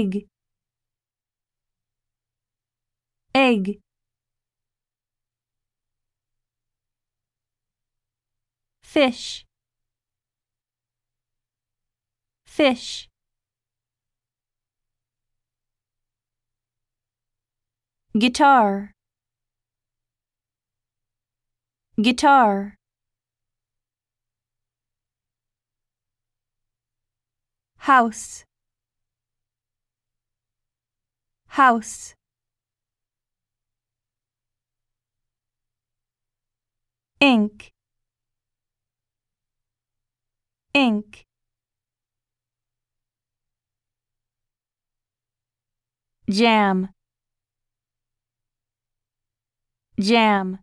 egg. Egg. Fish. Fish. Guitar. Guitar. House house. Ink. Ink. Jam. Jam